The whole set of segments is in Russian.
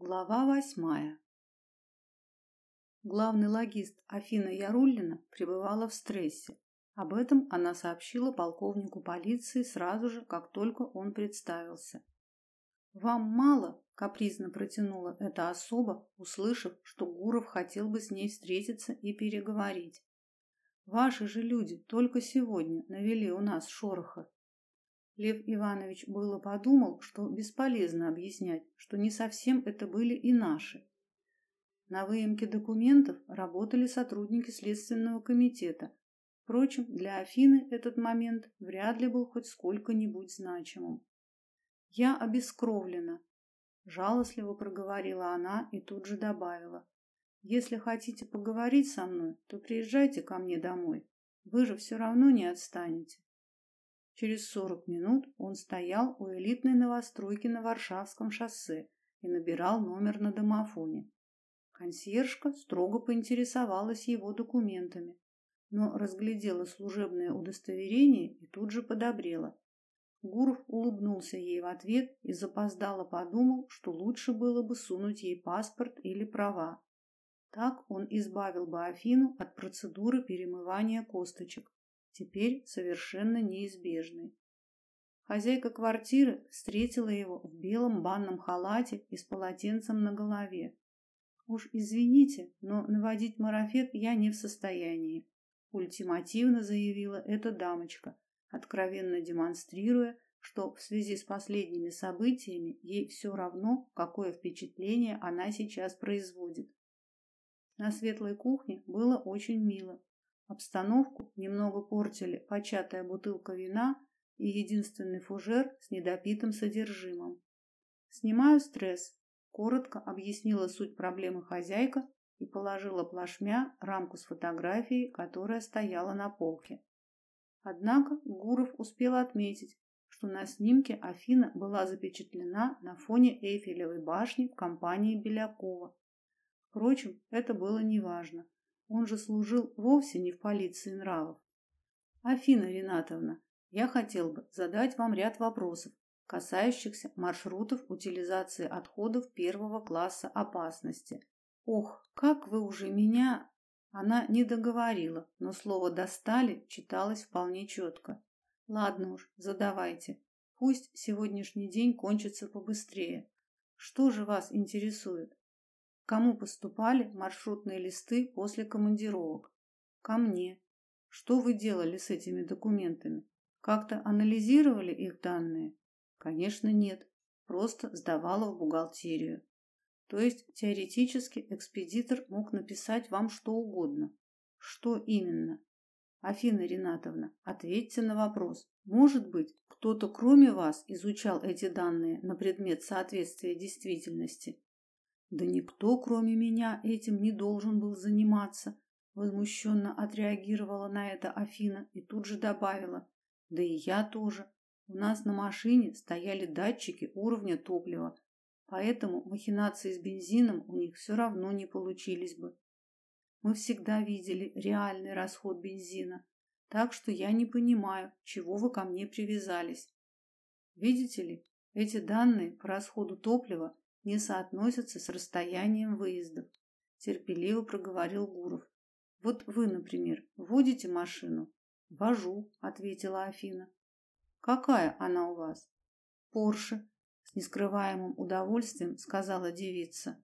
Глава восьмая. Главный логист Афина Яруллина пребывала в стрессе. Об этом она сообщила полковнику полиции сразу же, как только он представился. «Вам мало?» – капризно протянула эта особа, услышав, что Гуров хотел бы с ней встретиться и переговорить. «Ваши же люди только сегодня навели у нас шороха. Лев Иванович было подумал, что бесполезно объяснять, что не совсем это были и наши. На выемке документов работали сотрудники Следственного комитета. Впрочем, для Афины этот момент вряд ли был хоть сколько-нибудь значимым. «Я обескровлена», – жалостливо проговорила она и тут же добавила. «Если хотите поговорить со мной, то приезжайте ко мне домой. Вы же все равно не отстанете». Через сорок минут он стоял у элитной новостройки на Варшавском шоссе и набирал номер на домофоне. Консьержка строго поинтересовалась его документами, но разглядела служебное удостоверение и тут же подобрела. Гуров улыбнулся ей в ответ и запоздало подумал, что лучше было бы сунуть ей паспорт или права. Так он избавил бы Афину от процедуры перемывания косточек теперь совершенно неизбежной. Хозяйка квартиры встретила его в белом банном халате и с полотенцем на голове. Уж извините, но наводить марафет я не в состоянии, ультимативно заявила эта дамочка, откровенно демонстрируя, что в связи с последними событиями ей все равно, какое впечатление она сейчас производит. На светлой кухне было очень мило. Обстановку немного портили початая бутылка вина и единственный фужер с недопитым содержимым. «Снимаю стресс», – коротко объяснила суть проблемы хозяйка и положила плашмя рамку с фотографией, которая стояла на полке. Однако Гуров успел отметить, что на снимке Афина была запечатлена на фоне Эйфелевой башни в компании Белякова. Впрочем, это было неважно. Он же служил вовсе не в полиции нравов. Афина Ринатовна, я хотел бы задать вам ряд вопросов, касающихся маршрутов утилизации отходов первого класса опасности. Ох, как вы уже меня... Она не договорила, но слово «достали» читалось вполне четко. Ладно уж, задавайте. Пусть сегодняшний день кончится побыстрее. Что же вас интересует? Кому поступали маршрутные листы после командировок? Ко мне. Что вы делали с этими документами? Как-то анализировали их данные? Конечно, нет. Просто сдавала в бухгалтерию. То есть теоретически экспедитор мог написать вам что угодно. Что именно? Афина Ринатовна, ответьте на вопрос. Может быть, кто-то кроме вас изучал эти данные на предмет соответствия действительности? Да никто, кроме меня, этим не должен был заниматься. Возмущенно отреагировала на это Афина и тут же добавила. Да и я тоже. У нас на машине стояли датчики уровня топлива, поэтому махинации с бензином у них все равно не получились бы. Мы всегда видели реальный расход бензина, так что я не понимаю, чего вы ко мне привязались. Видите ли, эти данные по расходу топлива не соотносятся с расстоянием выездов, терпеливо проговорил Гуров. Вот вы, например, водите машину? Вожу, ответила Афина. Какая она у вас? Порше, с нескрываемым удовольствием сказала девица.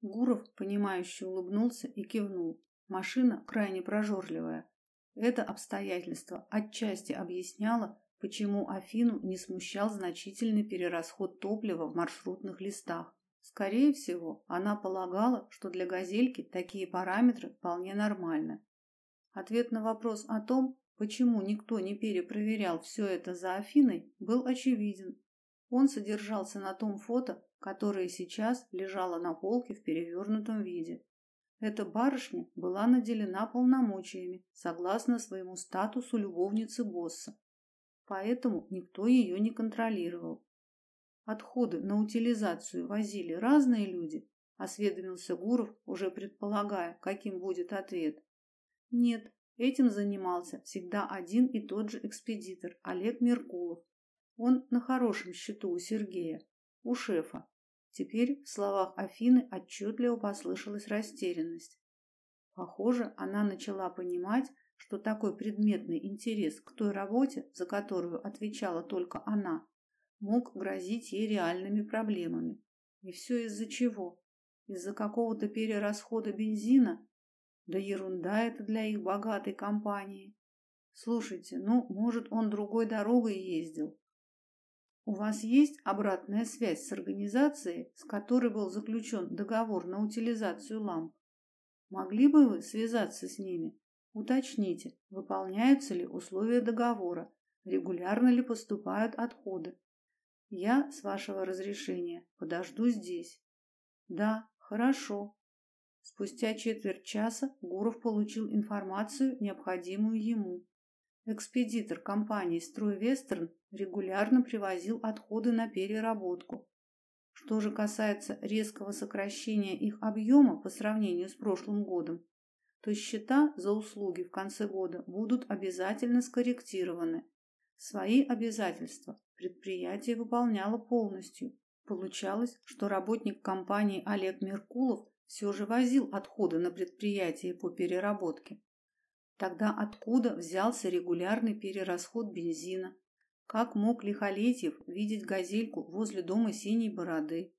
Гуров, понимающе улыбнулся и кивнул. Машина крайне прожорливая. Это обстоятельство отчасти объясняло, почему Афину не смущал значительный перерасход топлива в маршрутных листах. Скорее всего, она полагала, что для газельки такие параметры вполне нормальны. Ответ на вопрос о том, почему никто не перепроверял все это за Афиной, был очевиден. Он содержался на том фото, которое сейчас лежало на полке в перевернутом виде. Эта барышня была наделена полномочиями, согласно своему статусу любовницы босса, поэтому никто ее не контролировал. Отходы на утилизацию возили разные люди, осведомился Гуров, уже предполагая, каким будет ответ. Нет, этим занимался всегда один и тот же экспедитор Олег Меркулов. Он на хорошем счету у Сергея, у шефа. Теперь в словах Афины отчетливо послышалась растерянность. Похоже, она начала понимать, что такой предметный интерес к той работе, за которую отвечала только она, мог грозить ей реальными проблемами. И все из-за чего? Из-за какого-то перерасхода бензина? Да ерунда это для их богатой компании. Слушайте, ну, может, он другой дорогой ездил. У вас есть обратная связь с организацией, с которой был заключен договор на утилизацию ламп? Могли бы вы связаться с ними? Уточните, выполняются ли условия договора, регулярно ли поступают отходы. Я, с вашего разрешения, подожду здесь. Да, хорошо. Спустя четверть часа Гуров получил информацию, необходимую ему. Экспедитор компании «Стройвестерн» регулярно привозил отходы на переработку. Что же касается резкого сокращения их объема по сравнению с прошлым годом, то счета за услуги в конце года будут обязательно скорректированы. Свои обязательства предприятие выполняло полностью. Получалось, что работник компании Олег Меркулов все же возил отходы на предприятие по переработке. Тогда откуда взялся регулярный перерасход бензина? Как мог Лихолетьев видеть газельку возле дома синей бороды?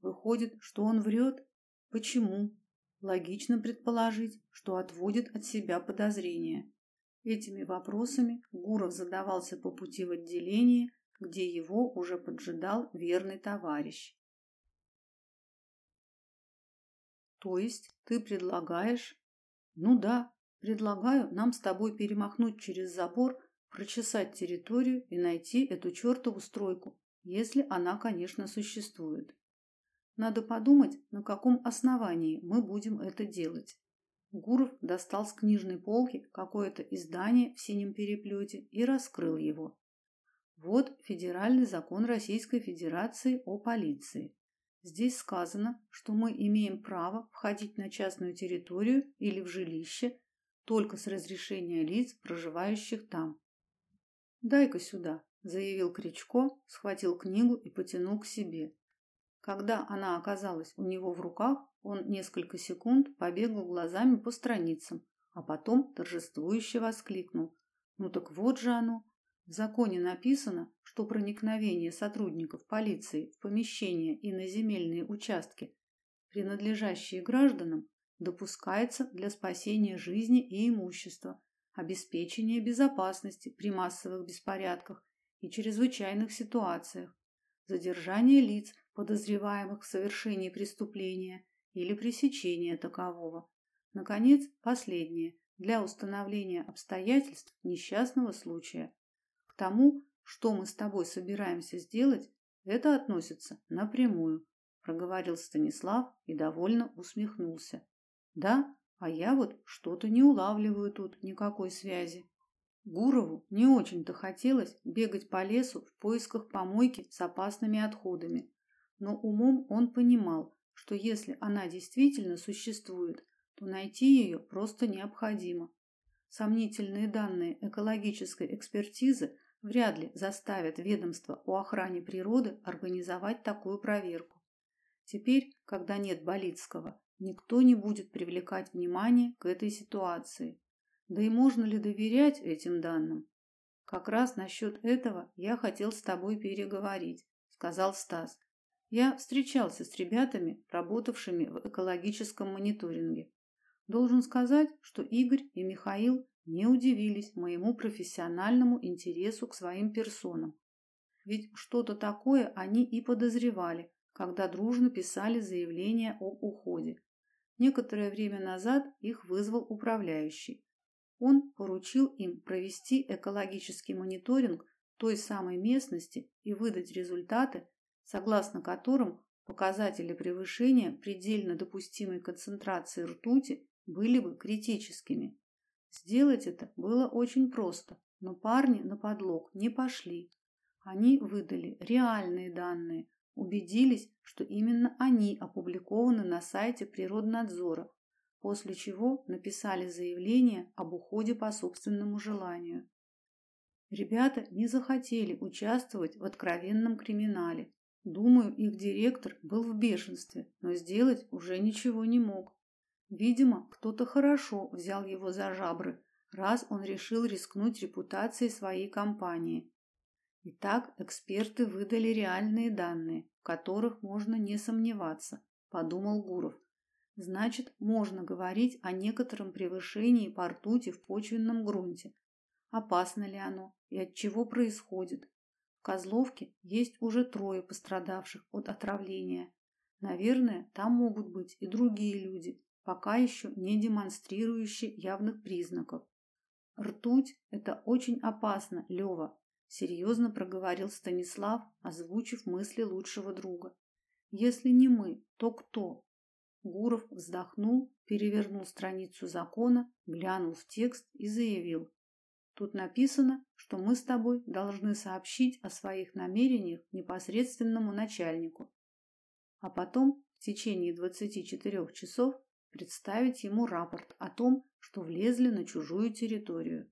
Выходит, что он врет? Почему? Логично предположить, что отводит от себя подозрения. Этими вопросами Гуров задавался по пути в отделение, где его уже поджидал верный товарищ. То есть ты предлагаешь? Ну да, Предлагаю нам с тобой перемахнуть через забор, прочесать территорию и найти эту чертову стройку, если она, конечно, существует. Надо подумать, на каком основании мы будем это делать. Гуров достал с книжной полки какое-то издание в синем переплете и раскрыл его. Вот Федеральный закон Российской Федерации о полиции. Здесь сказано, что мы имеем право входить на частную территорию или в жилище только с разрешения лиц, проживающих там. «Дай-ка сюда», – заявил Кричко, схватил книгу и потянул к себе. Когда она оказалась у него в руках, он несколько секунд побегал глазами по страницам, а потом торжествующе воскликнул. «Ну так вот же оно! В законе написано, что проникновение сотрудников полиции в помещения и на земельные участки, принадлежащие гражданам, допускается для спасения жизни и имущества, обеспечения безопасности при массовых беспорядках и чрезвычайных ситуациях, задержания лиц, подозреваемых в совершении преступления или пресечения такового. Наконец, последнее для установления обстоятельств несчастного случая. К тому, что мы с тобой собираемся сделать, это относится напрямую, проговорил Станислав и довольно усмехнулся. Да, а я вот что-то не улавливаю тут никакой связи. Гурову не очень-то хотелось бегать по лесу в поисках помойки с опасными отходами, но умом он понимал, что если она действительно существует, то найти ее просто необходимо. Сомнительные данные экологической экспертизы вряд ли заставят ведомство по охране природы организовать такую проверку. Теперь, когда нет Болицкого, Никто не будет привлекать внимание к этой ситуации. Да и можно ли доверять этим данным? Как раз насчет этого я хотел с тобой переговорить, сказал Стас. Я встречался с ребятами, работавшими в экологическом мониторинге. Должен сказать, что Игорь и Михаил не удивились моему профессиональному интересу к своим персонам. Ведь что-то такое они и подозревали, когда дружно писали заявление об уходе. Некоторое время назад их вызвал управляющий. Он поручил им провести экологический мониторинг той самой местности и выдать результаты, согласно которым показатели превышения предельно допустимой концентрации ртути были бы критическими. Сделать это было очень просто, но парни на подлог не пошли. Они выдали реальные данные, убедились, что именно они опубликованы на сайте Природнадзора, после чего написали заявление об уходе по собственному желанию. Ребята не захотели участвовать в откровенном криминале, Думаю, их директор был в бешенстве, но сделать уже ничего не мог. Видимо, кто-то хорошо взял его за жабры, раз он решил рискнуть репутацией своей компании. Итак, эксперты выдали реальные данные, в которых можно не сомневаться, подумал Гуров. Значит, можно говорить о некотором превышении по ртути в почвенном грунте. Опасно ли оно и от чего происходит? В Козловке есть уже трое пострадавших от отравления. Наверное, там могут быть и другие люди, пока еще не демонстрирующие явных признаков. Ртуть – это очень опасно, Лева, серьезно проговорил Станислав, озвучив мысли лучшего друга. Если не мы, то кто? Гуров вздохнул, перевернул страницу закона, глянул в текст и заявил: Тут написано, что мы с тобой должны сообщить о своих намерениях непосредственному начальнику, а потом в течение 24 часов представить ему рапорт о том, что влезли на чужую территорию.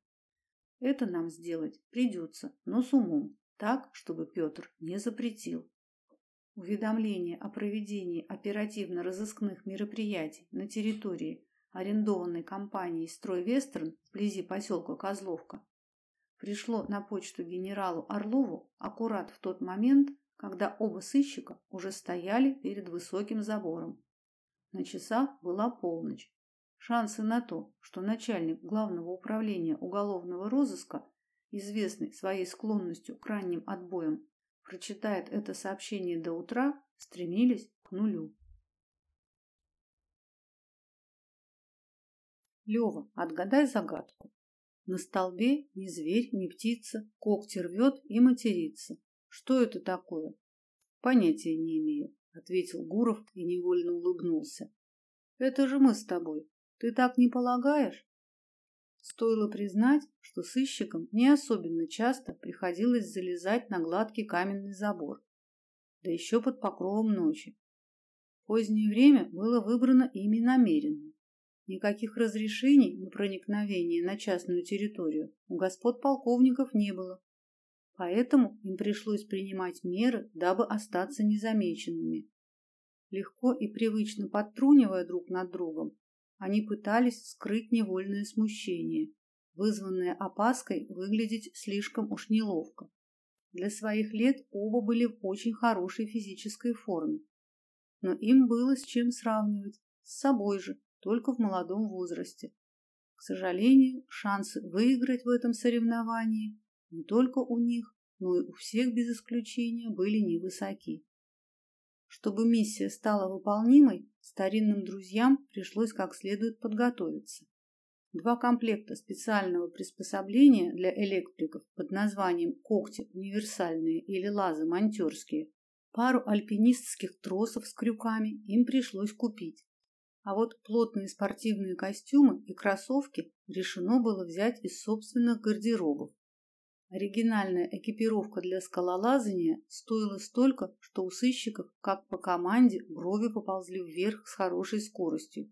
Это нам сделать придется, но с умом, так, чтобы Петр не запретил. Уведомление о проведении оперативно-розыскных мероприятий на территории, арендованной компанией «Стройвестерн» вблизи поселка Козловка, пришло на почту генералу Орлову аккурат в тот момент, когда оба сыщика уже стояли перед высоким забором. На часах была полночь, Шансы на то, что начальник главного управления уголовного розыска, известный своей склонностью к ранним отбоям, прочитает это сообщение до утра, стремились к нулю. Лева, отгадай загадку. На столбе ни зверь, ни птица, когти рвет и матерится. Что это такое? Понятия не имею, ответил Гуров и невольно улыбнулся. Это же мы с тобой. Ты так не полагаешь? Стоило признать, что сыщикам не особенно часто приходилось залезать на гладкий каменный забор, да еще под покровом ночи. Позднее время было выбрано ими намеренно. Никаких разрешений на проникновение на частную территорию у господ полковников не было. Поэтому им пришлось принимать меры, дабы остаться незамеченными. Легко и привычно подтрунивая друг над другом, они пытались скрыть невольное смущение, вызванное опаской выглядеть слишком уж неловко. Для своих лет оба были в очень хорошей физической форме. Но им было с чем сравнивать, с собой же, только в молодом возрасте. К сожалению, шансы выиграть в этом соревновании не только у них, но и у всех без исключения были невысоки. Чтобы миссия стала выполнимой, старинным друзьям пришлось как следует подготовиться. Два комплекта специального приспособления для электриков под названием когти универсальные или лазы монтёрские, пару альпинистских тросов с крюками им пришлось купить. А вот плотные спортивные костюмы и кроссовки решено было взять из собственных гардеробов. Оригинальная экипировка для скалолазания стоила столько, что у сыщиков, как по команде, брови поползли вверх с хорошей скоростью.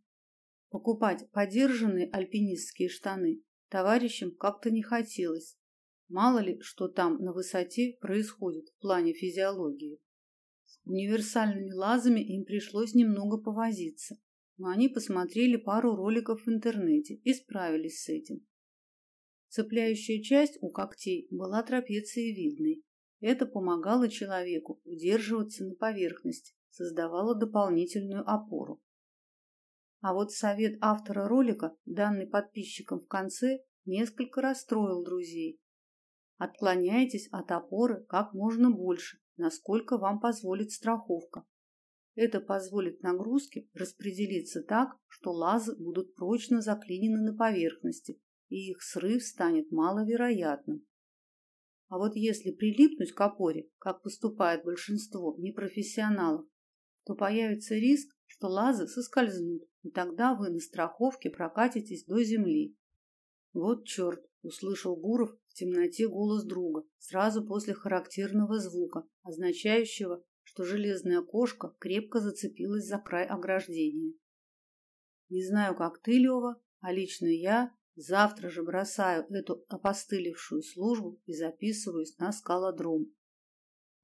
Покупать подержанные альпинистские штаны товарищам как-то не хотелось. Мало ли, что там на высоте происходит в плане физиологии. С универсальными лазами им пришлось немного повозиться, но они посмотрели пару роликов в интернете и справились с этим. Цепляющая часть у когтей была трапециевидной. Это помогало человеку удерживаться на поверхности, создавало дополнительную опору. А вот совет автора ролика, данный подписчикам в конце, несколько расстроил друзей. Отклоняйтесь от опоры как можно больше, насколько вам позволит страховка. Это позволит нагрузке распределиться так, что лазы будут прочно заклинены на поверхности, и их срыв станет маловероятным. А вот если прилипнуть к опоре, как поступает большинство непрофессионалов, то появится риск, что лазы соскользнут, и тогда вы на страховке прокатитесь до земли. Вот черт, услышал Гуров в темноте голос друга, сразу после характерного звука, означающего, что железная кошка крепко зацепилась за край ограждения. Не знаю, как ты, Лева, а лично я Завтра же бросаю эту опостылевшую службу и записываюсь на скалодром.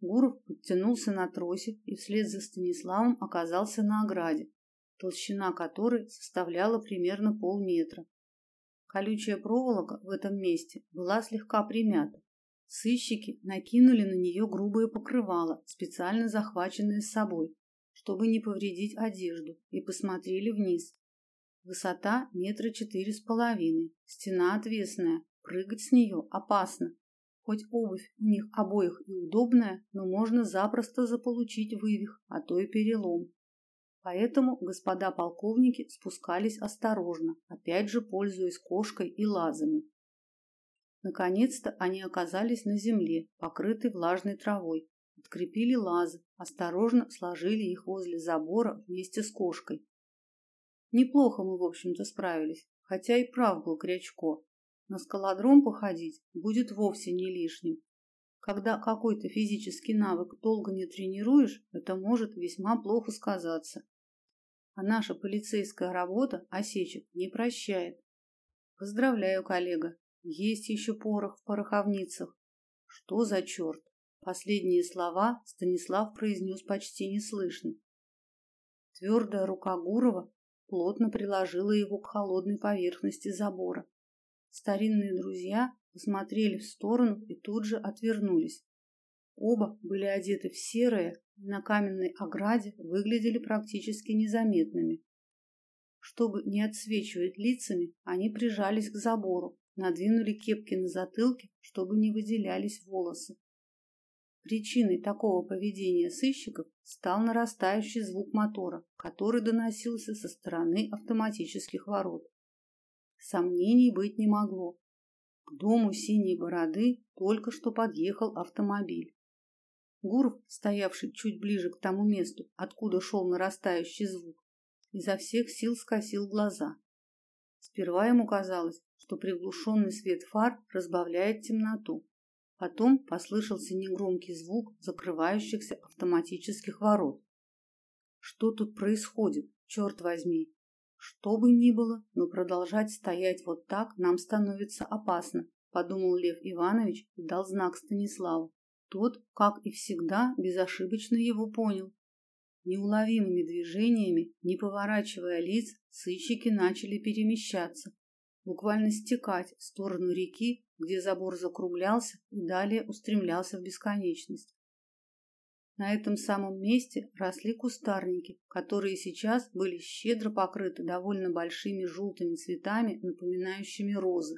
Гуров подтянулся на тросе и вслед за Станиславом оказался на ограде, толщина которой составляла примерно полметра. Колючая проволока в этом месте была слегка примята. Сыщики накинули на нее грубое покрывало, специально захваченное с собой, чтобы не повредить одежду, и посмотрели вниз. Высота метра четыре с половиной, стена отвесная, прыгать с нее опасно. Хоть обувь у них обоих и удобная, но можно запросто заполучить вывих, а то и перелом. Поэтому господа полковники спускались осторожно, опять же пользуясь кошкой и лазами. Наконец-то они оказались на земле, покрытой влажной травой. Открепили лазы, осторожно сложили их возле забора вместе с кошкой. Неплохо мы, в общем-то, справились, хотя и прав был Крячко. На скалодром походить будет вовсе не лишним. Когда какой-то физический навык долго не тренируешь, это может весьма плохо сказаться. А наша полицейская работа осечек не прощает. Поздравляю, коллега. Есть еще порох в пороховницах. Что за черт? Последние слова Станислав произнес почти неслышно. Твердая рука Гурова плотно приложила его к холодной поверхности забора. Старинные друзья посмотрели в сторону и тут же отвернулись. Оба были одеты в серое и на каменной ограде выглядели практически незаметными. Чтобы не отсвечивать лицами, они прижались к забору, надвинули кепки на затылке, чтобы не выделялись волосы. Причиной такого поведения сыщиков стал нарастающий звук мотора, который доносился со стороны автоматических ворот. Сомнений быть не могло. К дому синей бороды только что подъехал автомобиль. Гуров, стоявший чуть ближе к тому месту, откуда шел нарастающий звук, изо всех сил скосил глаза. Сперва ему казалось, что приглушенный свет фар разбавляет темноту. Потом послышался негромкий звук закрывающихся автоматических ворот. Что тут происходит, черт возьми? Что бы ни было, но продолжать стоять вот так нам становится опасно, подумал Лев Иванович и дал знак Станиславу. Тот, как и всегда, безошибочно его понял. Неуловимыми движениями, не поворачивая лиц, сыщики начали перемещаться, буквально стекать в сторону реки, где забор закруглялся и далее устремлялся в бесконечность. На этом самом месте росли кустарники, которые сейчас были щедро покрыты довольно большими желтыми цветами, напоминающими розы.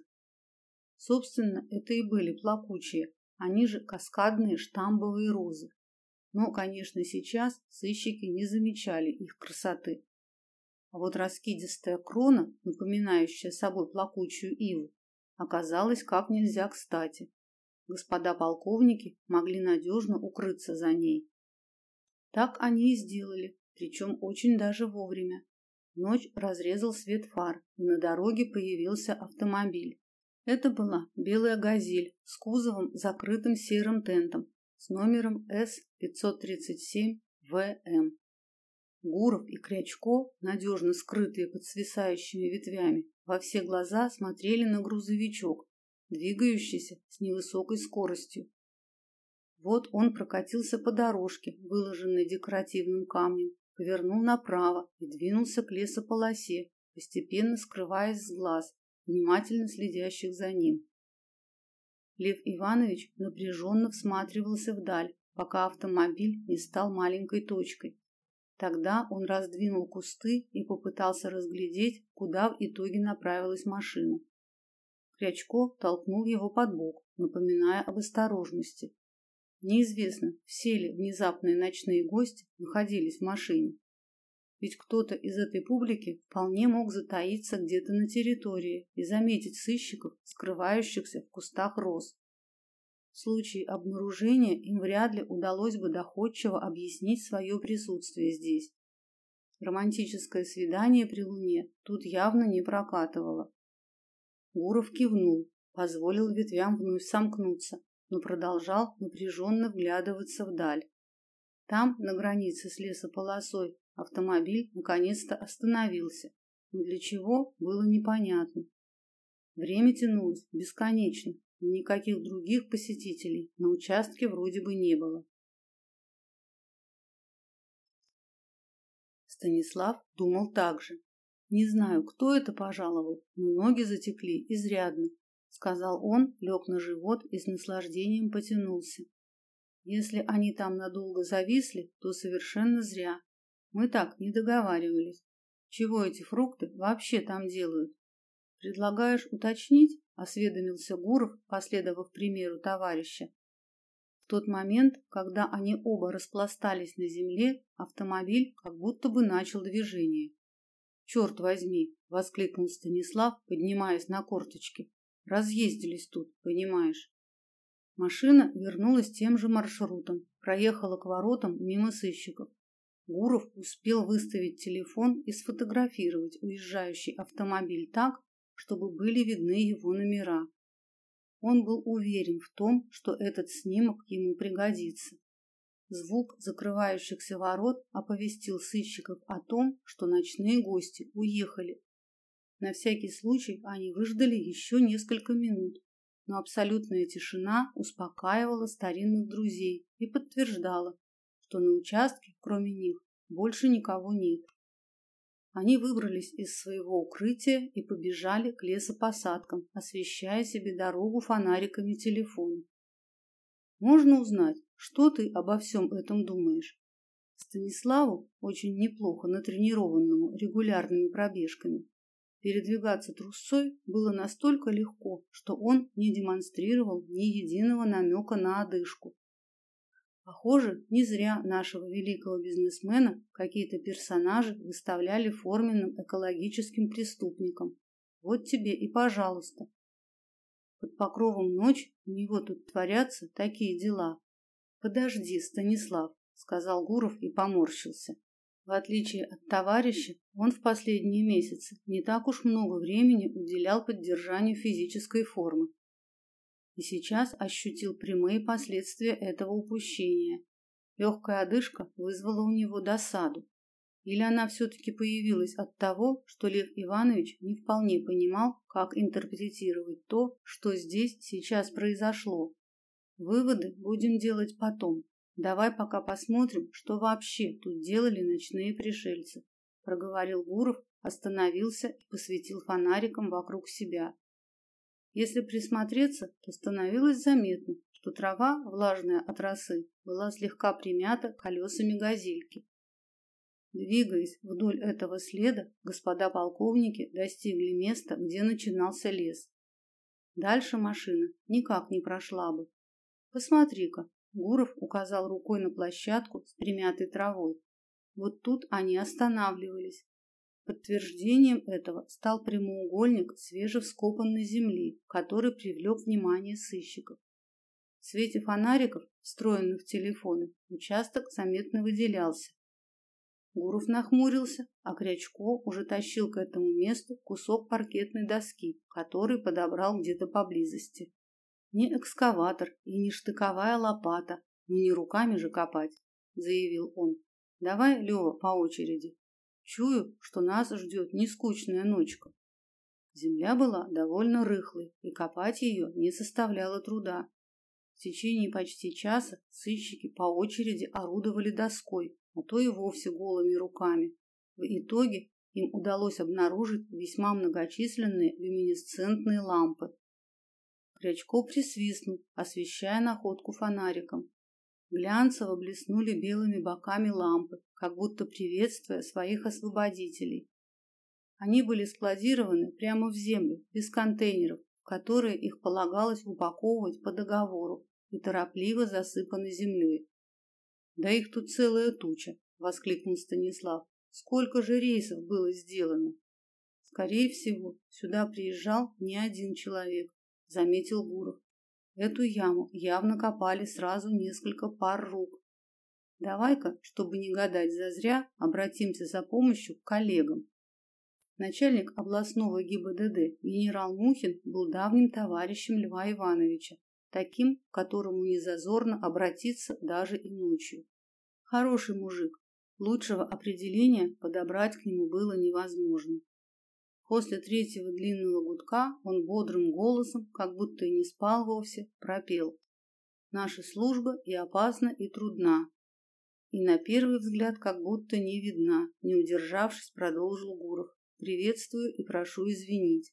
Собственно, это и были плакучие, они же каскадные штамбовые розы. Но, конечно, сейчас сыщики не замечали их красоты. А вот раскидистая крона, напоминающая собой плакучую иву, оказалась как нельзя кстати. Господа полковники могли надежно укрыться за ней. Так они и сделали, причем очень даже вовремя. Ночь разрезал свет фар, и на дороге появился автомобиль. Это была белая «Газель» с кузовом, закрытым серым тентом, с номером С-537-ВМ. Гуров и Крячко, надежно скрытые под свисающими ветвями, во все глаза смотрели на грузовичок, двигающийся с невысокой скоростью. Вот он прокатился по дорожке, выложенной декоративным камнем, повернул направо и двинулся к лесополосе, постепенно скрываясь с глаз, внимательно следящих за ним. Лев Иванович напряженно всматривался вдаль, пока автомобиль не стал маленькой точкой, Тогда он раздвинул кусты и попытался разглядеть, куда в итоге направилась машина. Крячко толкнул его под бок, напоминая об осторожности. Неизвестно, все ли внезапные ночные гости находились в машине. Ведь кто-то из этой публики вполне мог затаиться где-то на территории и заметить сыщиков, скрывающихся в кустах роз. В случае обнаружения им вряд ли удалось бы доходчиво объяснить свое присутствие здесь. Романтическое свидание при луне тут явно не прокатывало. Гуров кивнул, позволил ветвям вновь сомкнуться, но продолжал напряженно вглядываться вдаль. Там, на границе с лесополосой, автомобиль наконец-то остановился, но для чего было непонятно. Время тянулось бесконечно, Никаких других посетителей на участке вроде бы не было. Станислав думал так же. «Не знаю, кто это пожаловал, но ноги затекли изрядно», — сказал он, лег на живот и с наслаждением потянулся. «Если они там надолго зависли, то совершенно зря. Мы так не договаривались. Чего эти фрукты вообще там делают? Предлагаешь уточнить?» Осведомился Гуров, последовав примеру товарища. В тот момент, когда они оба распластались на земле, автомобиль как будто бы начал движение. «Черт возьми, воскликнул Станислав, поднимаясь на корточки. Разъездились тут, понимаешь? Машина вернулась тем же маршрутом, проехала к воротам мимо сыщиков. Гуров успел выставить телефон и сфотографировать уезжающий автомобиль так, чтобы были видны его номера. Он был уверен в том, что этот снимок ему пригодится. Звук закрывающихся ворот оповестил сыщиков о том, что ночные гости уехали. На всякий случай они выждали еще несколько минут, но абсолютная тишина успокаивала старинных друзей и подтверждала, что на участке, кроме них, больше никого нет. Они выбрались из своего укрытия и побежали к лесопосадкам, освещая себе дорогу фонариками телефона. Можно узнать, что ты обо всем этом думаешь? Станиславу, очень неплохо натренированному регулярными пробежками, передвигаться трусцой было настолько легко, что он не демонстрировал ни единого намека на одышку. Похоже, не зря нашего великого бизнесмена какие-то персонажи выставляли форменным экологическим преступником. Вот тебе и пожалуйста. Под покровом ночи у него тут творятся такие дела. Подожди, Станислав, сказал Гуров и поморщился. В отличие от товарища, он в последние месяцы не так уж много времени уделял поддержанию физической формы и сейчас ощутил прямые последствия этого упущения. Легкая одышка вызвала у него досаду. Или она все-таки появилась от того, что Лев Иванович не вполне понимал, как интерпретировать то, что здесь сейчас произошло. Выводы будем делать потом. Давай пока посмотрим, что вообще тут делали ночные пришельцы, проговорил Гуров, остановился и посветил фонариком вокруг себя. Если присмотреться, то становилось заметно, что трава, влажная от росы, была слегка примята колесами газельки. Двигаясь вдоль этого следа, господа полковники достигли места, где начинался лес. Дальше машина никак не прошла бы. Посмотри-ка, Гуров указал рукой на площадку с примятой травой. Вот тут они останавливались. Подтверждением этого стал прямоугольник свежевскопанной земли, который привлек внимание сыщиков. В свете фонариков, встроенных в телефоны, участок заметно выделялся. Гуров нахмурился, а Крячко уже тащил к этому месту кусок паркетной доски, который подобрал где-то поблизости. Не экскаватор и не штыковая лопата, но не руками же копать, заявил он. Давай, Лева, по очереди. Чую, что нас ждет нескучная ночка. Земля была довольно рыхлой, и копать ее не составляло труда. В течение почти часа сыщики по очереди орудовали доской, а то и вовсе голыми руками. В итоге им удалось обнаружить весьма многочисленные люминесцентные лампы. Крячков присвистнул, освещая находку фонариком. Глянцево блеснули белыми боками лампы, как будто приветствуя своих освободителей. Они были складированы прямо в землю, без контейнеров, в которые их полагалось упаковывать по договору и торопливо засыпаны землей. Да их тут целая туча, воскликнул Станислав. Сколько же рейсов было сделано? Скорее всего, сюда приезжал не один человек, заметил Гуров. Эту яму явно копали сразу несколько пар рук. Давай-ка, чтобы не гадать зазря, обратимся за помощью к коллегам. Начальник областного ГИБДД генерал Мухин был давним товарищем Льва Ивановича, таким, к которому не зазорно обратиться даже и ночью. Хороший мужик. Лучшего определения подобрать к нему было невозможно. После третьего длинного гудка он бодрым голосом, как будто и не спал вовсе, пропел: "Наша служба и опасна, и трудна. И на первый взгляд как будто не видна, не удержавшись, продолжил Гуров. Приветствую и прошу извинить.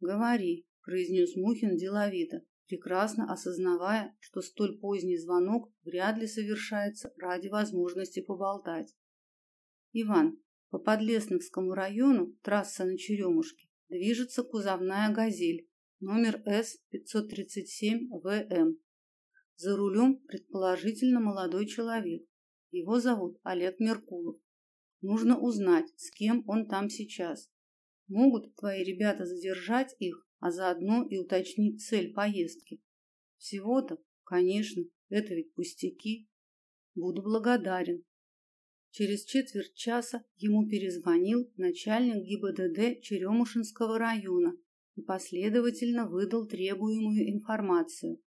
Говори, произнес Мухин деловито, прекрасно осознавая, что столь поздний звонок вряд ли совершается ради возможности поболтать. Иван, по Подлесновскому району, трасса на Черемушке, движется кузовная «Газель», номер С-537ВМ. За рулем, предположительно, молодой человек. Его зовут Олег Меркулов. Нужно узнать, с кем он там сейчас. Могут твои ребята задержать их, а заодно и уточнить цель поездки. Всего-то, конечно, это ведь пустяки. Буду благодарен. Через четверть часа ему перезвонил начальник ГИБДД Черемушинского района и последовательно выдал требуемую информацию.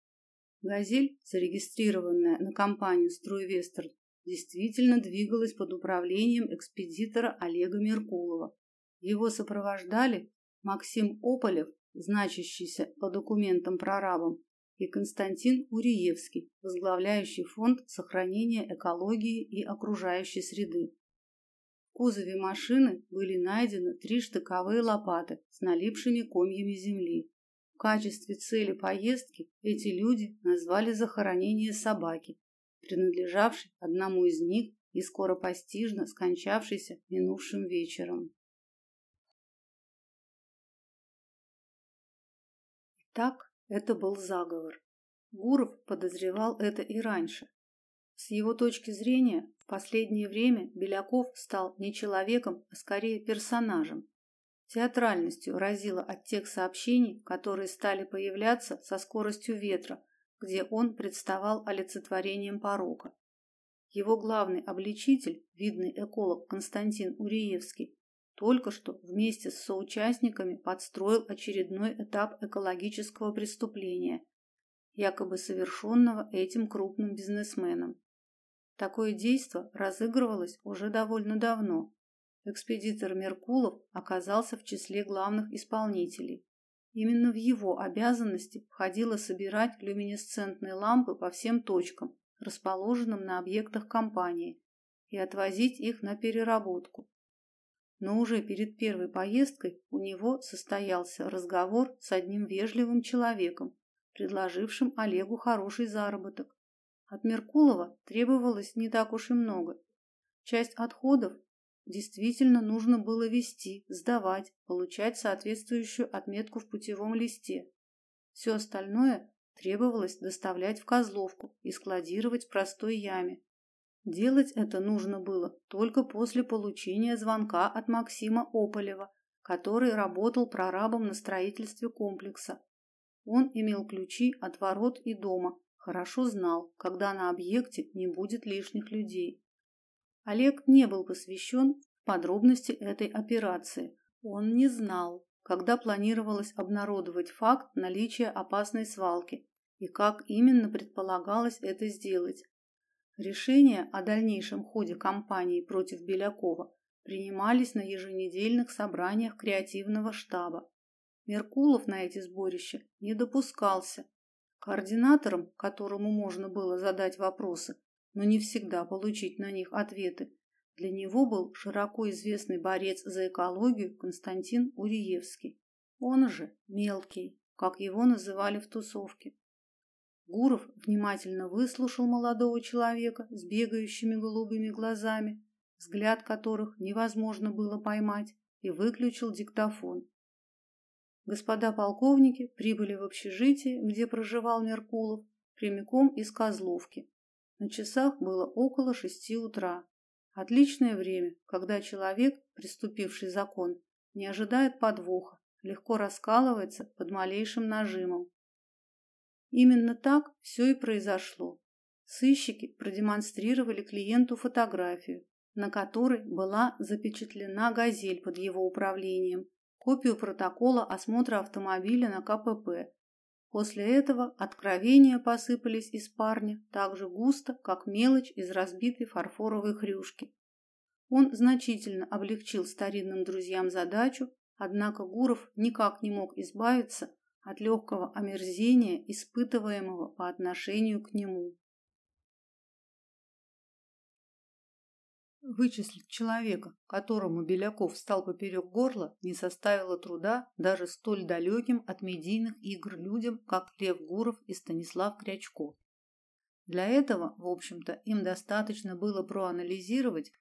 «Газель», зарегистрированная на компанию «Стройвестерн», действительно двигалась под управлением экспедитора Олега Меркулова. Его сопровождали Максим Ополев, значащийся по документам прорабом, и Константин Уриевский, возглавляющий фонд сохранения экологии и окружающей среды. В кузове машины были найдены три штыковые лопаты с налипшими комьями земли. В качестве цели поездки эти люди назвали захоронение собаки, принадлежавшей одному из них и скоропостижно скончавшейся минувшим вечером. Так это был заговор. Гуров подозревал это и раньше. С его точки зрения, в последнее время Беляков стал не человеком, а скорее персонажем. Театральностью разило от тех сообщений, которые стали появляться со скоростью ветра, где он представал олицетворением порока. Его главный обличитель, видный эколог Константин Уриевский, только что вместе с соучастниками подстроил очередной этап экологического преступления, якобы совершенного этим крупным бизнесменом. Такое действо разыгрывалось уже довольно давно. Экспедитор Меркулов оказался в числе главных исполнителей. Именно в его обязанности входило собирать люминесцентные лампы по всем точкам, расположенным на объектах компании, и отвозить их на переработку но уже перед первой поездкой у него состоялся разговор с одним вежливым человеком, предложившим Олегу хороший заработок. От Меркулова требовалось не так уж и много. Часть отходов действительно нужно было вести, сдавать, получать соответствующую отметку в путевом листе. Все остальное требовалось доставлять в Козловку и складировать в простой яме, Делать это нужно было только после получения звонка от Максима Ополева, который работал прорабом на строительстве комплекса. Он имел ключи от ворот и дома, хорошо знал, когда на объекте не будет лишних людей. Олег не был посвящен в подробности этой операции. Он не знал, когда планировалось обнародовать факт наличия опасной свалки и как именно предполагалось это сделать. Решения о дальнейшем ходе кампании против Белякова принимались на еженедельных собраниях креативного штаба. Меркулов на эти сборища не допускался. Координатором, которому можно было задать вопросы, но не всегда получить на них ответы, для него был широко известный борец за экологию Константин Уриевский. Он же Мелкий, как его называли в тусовке. Гуров внимательно выслушал молодого человека с бегающими голубыми глазами, взгляд которых невозможно было поймать, и выключил диктофон. Господа полковники прибыли в общежитие, где проживал Меркулов, прямиком из Козловки. На часах было около шести утра. Отличное время, когда человек, приступивший закон, не ожидает подвоха, легко раскалывается под малейшим нажимом. Именно так все и произошло. Сыщики продемонстрировали клиенту фотографию, на которой была запечатлена «Газель» под его управлением, копию протокола осмотра автомобиля на КПП. После этого откровения посыпались из парня так же густо, как мелочь из разбитой фарфоровой хрюшки. Он значительно облегчил старинным друзьям задачу, однако Гуров никак не мог избавиться от легкого омерзения, испытываемого по отношению к нему. Вычислить человека, которому Беляков стал поперек горла, не составило труда даже столь далеким от медийных игр людям, как Лев Гуров и Станислав Крячков. Для этого, в общем-то, им достаточно было проанализировать,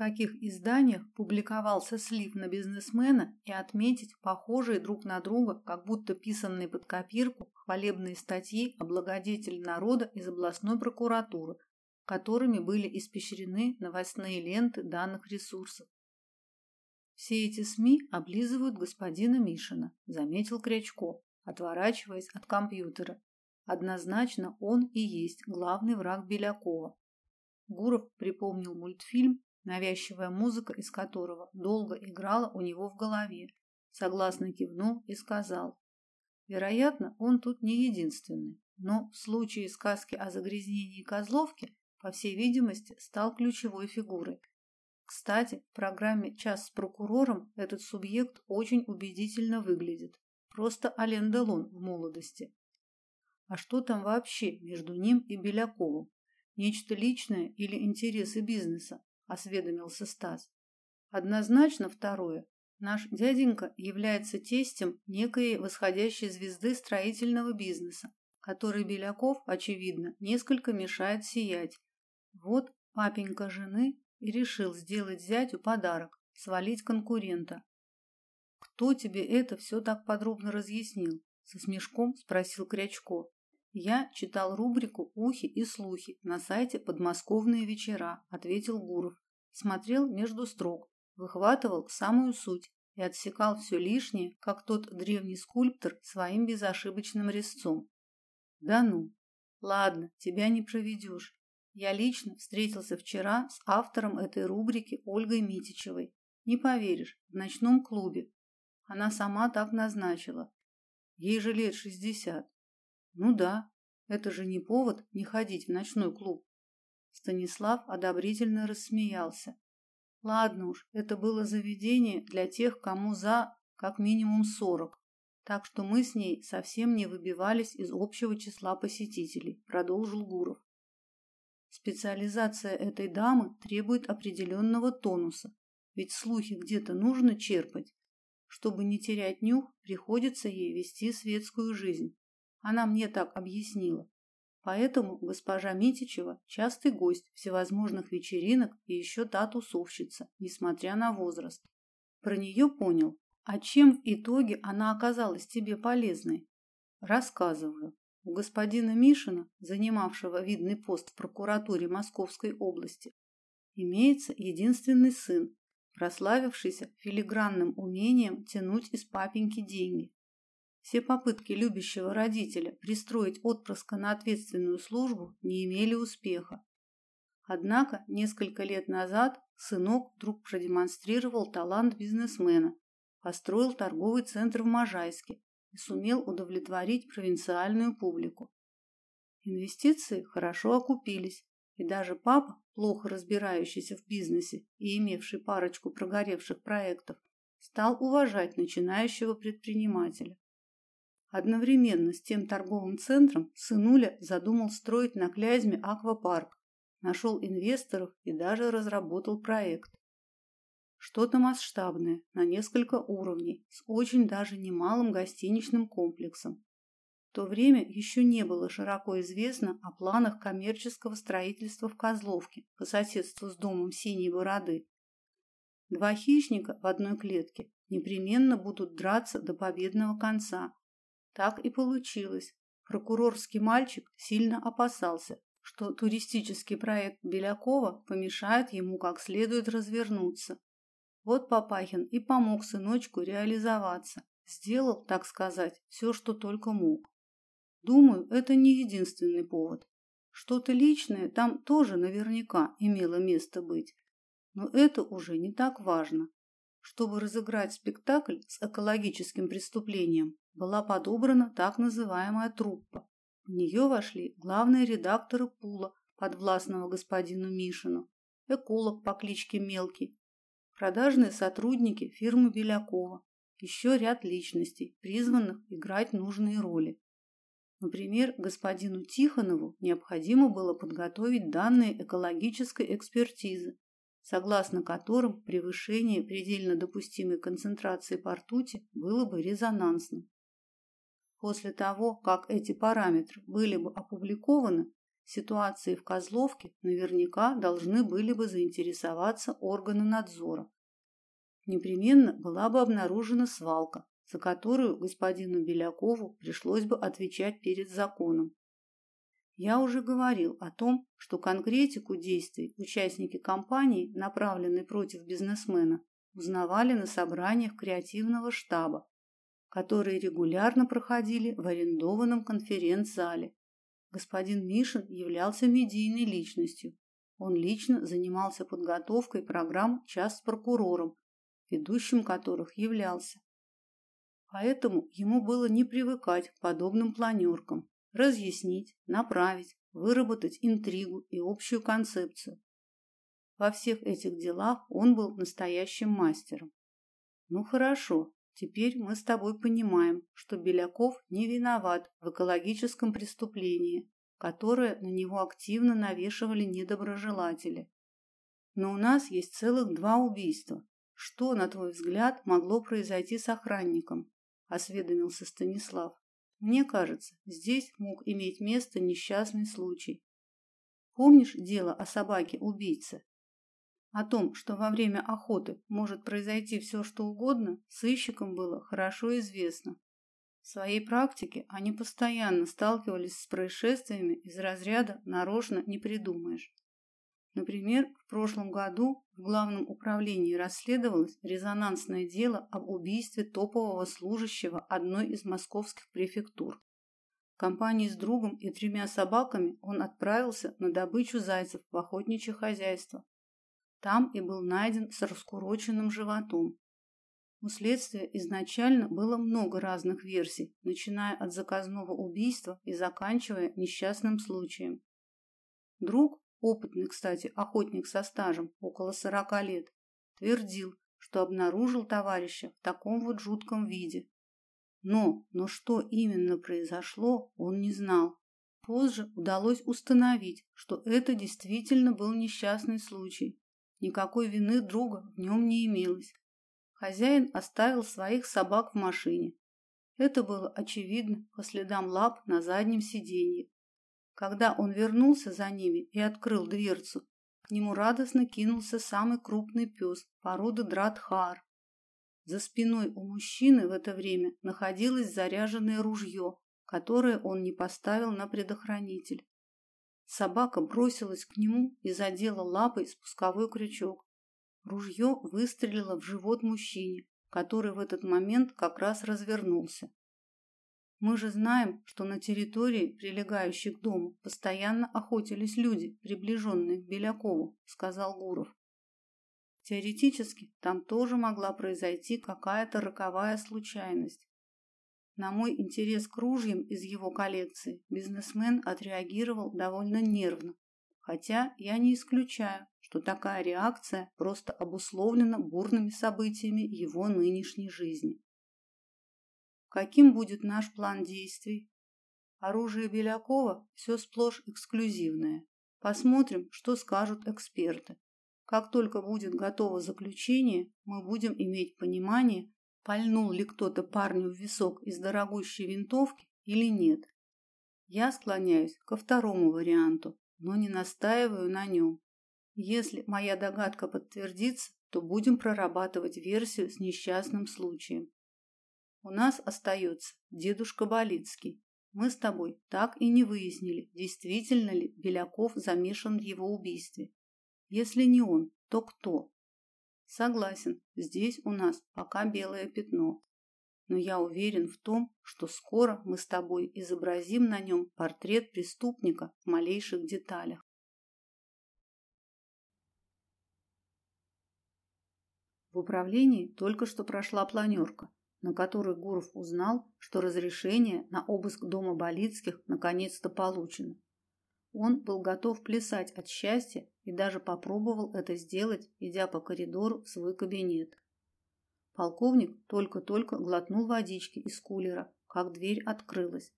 каких изданиях публиковался слив на бизнесмена и отметить похожие друг на друга, как будто писанные под копирку, хвалебные статьи о благодетеле народа из областной прокуратуры, которыми были испещрены новостные ленты данных ресурсов. Все эти СМИ облизывают господина Мишина, заметил Крячко, отворачиваясь от компьютера. Однозначно он и есть главный враг Белякова. Гуров припомнил мультфильм, навязчивая музыка из которого долго играла у него в голове. Согласно кивнул и сказал: "Вероятно, он тут не единственный, но в случае сказки о загрязнении Козловки по всей видимости, стал ключевой фигурой. Кстати, в программе «Час с прокурором» этот субъект очень убедительно выглядит. Просто Ален Делон в молодости. А что там вообще между ним и Беляковым? Нечто личное или интересы бизнеса? Осведомился Стас. Однозначно второе. Наш дяденька является тестем некой восходящей звезды строительного бизнеса, который Беляков, очевидно, несколько мешает сиять вот папенька жены и решил сделать зятю подарок свалить конкурента. Кто тебе это все так подробно разъяснил? со смешком спросил Крячко. Я читал рубрику Ухи и слухи на сайте Подмосковные вечера, ответил Гуров. Смотрел между строк, выхватывал самую суть и отсекал все лишнее, как тот древний скульптор своим безошибочным резцом. Да ну. Ладно, тебя не проведешь. Я лично встретился вчера с автором этой рубрики Ольгой Митичевой. Не поверишь, в ночном клубе. Она сама так назначила. Ей же лет шестьдесят. Ну да, это же не повод не ходить в ночной клуб. Станислав одобрительно рассмеялся. Ладно уж, это было заведение для тех, кому за как минимум сорок. Так что мы с ней совсем не выбивались из общего числа посетителей, продолжил Гуров. Специализация этой дамы требует определенного тонуса, ведь слухи где-то нужно черпать. Чтобы не терять нюх, приходится ей вести светскую жизнь. Она мне так объяснила. Поэтому госпожа Митичева частый гость всевозможных вечеринок и еще та тусовщица, несмотря на возраст. Про нее понял. А чем в итоге она оказалась тебе полезной? Рассказываю. У господина Мишина, занимавшего видный пост в прокуратуре Московской области, имеется единственный сын, прославившийся филигранным умением тянуть из папеньки деньги. Все попытки любящего родителя пристроить отпрыска на ответственную службу не имели успеха. Однако несколько лет назад сынок вдруг продемонстрировал талант бизнесмена, построил торговый центр в Можайске и сумел удовлетворить провинциальную публику. Инвестиции хорошо окупились, и даже папа, плохо разбирающийся в бизнесе и имевший парочку прогоревших проектов, стал уважать начинающего предпринимателя. Одновременно с тем торговым центром сынуля задумал строить на Клязьме аквапарк, нашел инвесторов и даже разработал проект. Что-то масштабное, на несколько уровней, с очень даже немалым гостиничным комплексом. В то время еще не было широко известно о планах коммерческого строительства в Козловке по соседству с домом Синей Бороды. Два хищника в одной клетке непременно будут драться до победного конца. Так и получилось. Прокурорский мальчик сильно опасался, что туристический проект Белякова помешает ему как следует развернуться. Вот Папахин и помог сыночку реализоваться. Сделал, так сказать, все, что только мог. Думаю, это не единственный повод. Что-то личное там тоже наверняка имело место быть. Но это уже не так важно. Чтобы разыграть спектакль с экологическим преступлением, была подобрана так называемая труппа. В нее вошли главные редакторы Пула, подвластного господину Мишину, эколог по кличке Мелкий, продажные сотрудники фирмы Белякова, еще ряд личностей, призванных играть нужные роли. Например, господину Тихонову необходимо было подготовить данные экологической экспертизы, согласно которым превышение предельно допустимой концентрации по ртути было бы резонансным. После того, как эти параметры были бы опубликованы, ситуации в Козловке наверняка должны были бы заинтересоваться органы надзора. Непременно была бы обнаружена свалка, за которую господину Белякову пришлось бы отвечать перед законом. Я уже говорил о том, что конкретику действий участники кампании, направленной против бизнесмена, узнавали на собраниях креативного штаба, которые регулярно проходили в арендованном конференц-зале. Господин Мишин являлся медийной личностью. Он лично занимался подготовкой программ час с прокурором, ведущим которых являлся. Поэтому ему было не привыкать к подобным планеркам разъяснить, направить, выработать интригу и общую концепцию. Во всех этих делах он был настоящим мастером. Ну хорошо, теперь мы с тобой понимаем, что Беляков не виноват в экологическом преступлении, которое на него активно навешивали недоброжелатели. Но у нас есть целых два убийства. Что, на твой взгляд, могло произойти с охранником? осведомился Станислав. Мне кажется, здесь мог иметь место несчастный случай. Помнишь дело о собаке-убийце? О том, что во время охоты может произойти все, что угодно, сыщикам было хорошо известно. В своей практике они постоянно сталкивались с происшествиями из разряда «нарочно не придумаешь». Например, в прошлом году в Главном управлении расследовалось резонансное дело об убийстве топового служащего одной из московских префектур. В компании с другом и тремя собаками он отправился на добычу зайцев в охотничье хозяйство. Там и был найден с раскуроченным животом. У следствия изначально было много разных версий, начиная от заказного убийства и заканчивая несчастным случаем. Друг опытный, кстати, охотник со стажем, около сорока лет, твердил, что обнаружил товарища в таком вот жутком виде. Но, но что именно произошло, он не знал. Позже удалось установить, что это действительно был несчастный случай. Никакой вины друга в нем не имелось. Хозяин оставил своих собак в машине. Это было очевидно по следам лап на заднем сиденье. Когда он вернулся за ними и открыл дверцу, к нему радостно кинулся самый крупный пес породы Дратхар. За спиной у мужчины в это время находилось заряженное ружье, которое он не поставил на предохранитель. Собака бросилась к нему и задела лапой спусковой крючок. Ружье выстрелило в живот мужчине, который в этот момент как раз развернулся. Мы же знаем, что на территории, прилегающей к дому, постоянно охотились люди, приближенные к Белякову, сказал Гуров. Теоретически, там тоже могла произойти какая-то роковая случайность. На мой интерес к ружьям из его коллекции бизнесмен отреагировал довольно нервно, хотя я не исключаю, что такая реакция просто обусловлена бурными событиями его нынешней жизни. Каким будет наш план действий? Оружие Белякова все сплошь эксклюзивное. Посмотрим, что скажут эксперты. Как только будет готово заключение, мы будем иметь понимание, пальнул ли кто-то парню в висок из дорогущей винтовки или нет. Я склоняюсь ко второму варианту, но не настаиваю на нем. Если моя догадка подтвердится, то будем прорабатывать версию с несчастным случаем. У нас остается дедушка Болицкий. Мы с тобой так и не выяснили, действительно ли Беляков замешан в его убийстве. Если не он, то кто? Согласен, здесь у нас пока белое пятно. Но я уверен в том, что скоро мы с тобой изобразим на нем портрет преступника в малейших деталях. В управлении только что прошла планерка на которой Гуров узнал, что разрешение на обыск дома Болицких наконец-то получено. Он был готов плясать от счастья и даже попробовал это сделать, идя по коридору в свой кабинет. Полковник только-только глотнул водички из кулера, как дверь открылась.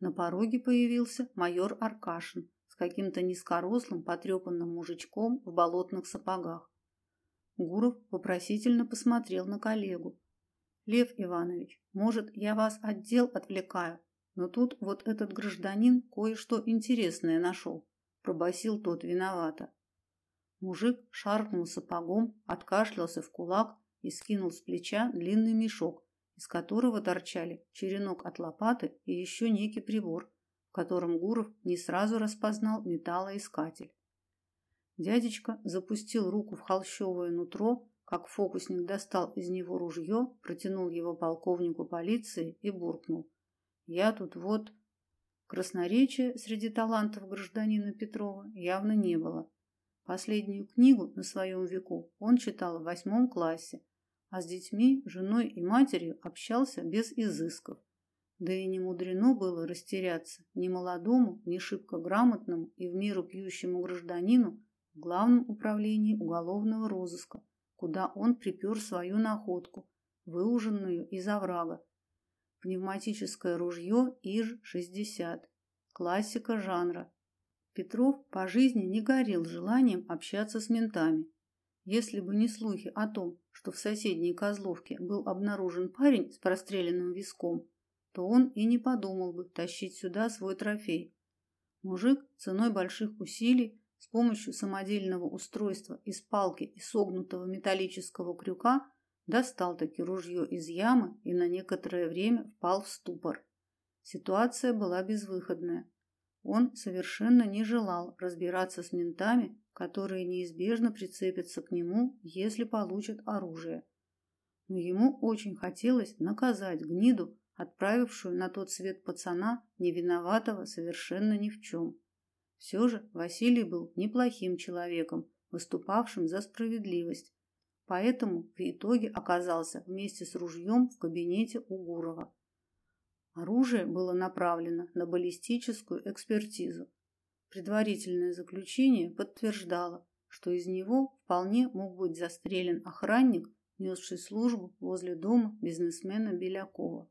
На пороге появился майор Аркашин с каким-то низкорослым потрепанным мужичком в болотных сапогах. Гуров вопросительно посмотрел на коллегу. Лев Иванович, может, я вас от дел отвлекаю, но тут вот этот гражданин кое-что интересное нашел, пробасил тот виновато. Мужик шаркнул сапогом, откашлялся в кулак и скинул с плеча длинный мешок, из которого торчали черенок от лопаты и еще некий прибор, в котором Гуров не сразу распознал металлоискатель. Дядечка запустил руку в холщовое нутро, как фокусник достал из него ружье, протянул его полковнику полиции и буркнул: "Я тут вот красноречия среди талантов гражданина Петрова явно не было. Последнюю книгу на своем веку он читал в восьмом классе, а с детьми, женой и матерью общался без изысков. Да и не мудрено было растеряться ни молодому, ни шибко грамотному и в меру пьющему гражданину в главном управлении уголовного розыска, куда он припер свою находку, выуженную из оврага. Пневматическое ружье ИЖ-60, классика жанра. Петров по жизни не горел желанием общаться с ментами. Если бы не слухи о том, что в соседней Козловке был обнаружен парень с простреленным виском, то он и не подумал бы тащить сюда свой трофей. Мужик ценой больших усилий с помощью самодельного устройства из палки и согнутого металлического крюка достал таки ружье из ямы и на некоторое время впал в ступор. Ситуация была безвыходная. Он совершенно не желал разбираться с ментами, которые неизбежно прицепятся к нему, если получат оружие. Но ему очень хотелось наказать гниду, отправившую на тот свет пацана, не виноватого совершенно ни в чем. Все же Василий был неплохим человеком, выступавшим за справедливость. Поэтому в итоге оказался вместе с ружьем в кабинете у Гурова. Оружие было направлено на баллистическую экспертизу. Предварительное заключение подтверждало, что из него вполне мог быть застрелен охранник, несший службу возле дома бизнесмена Белякова.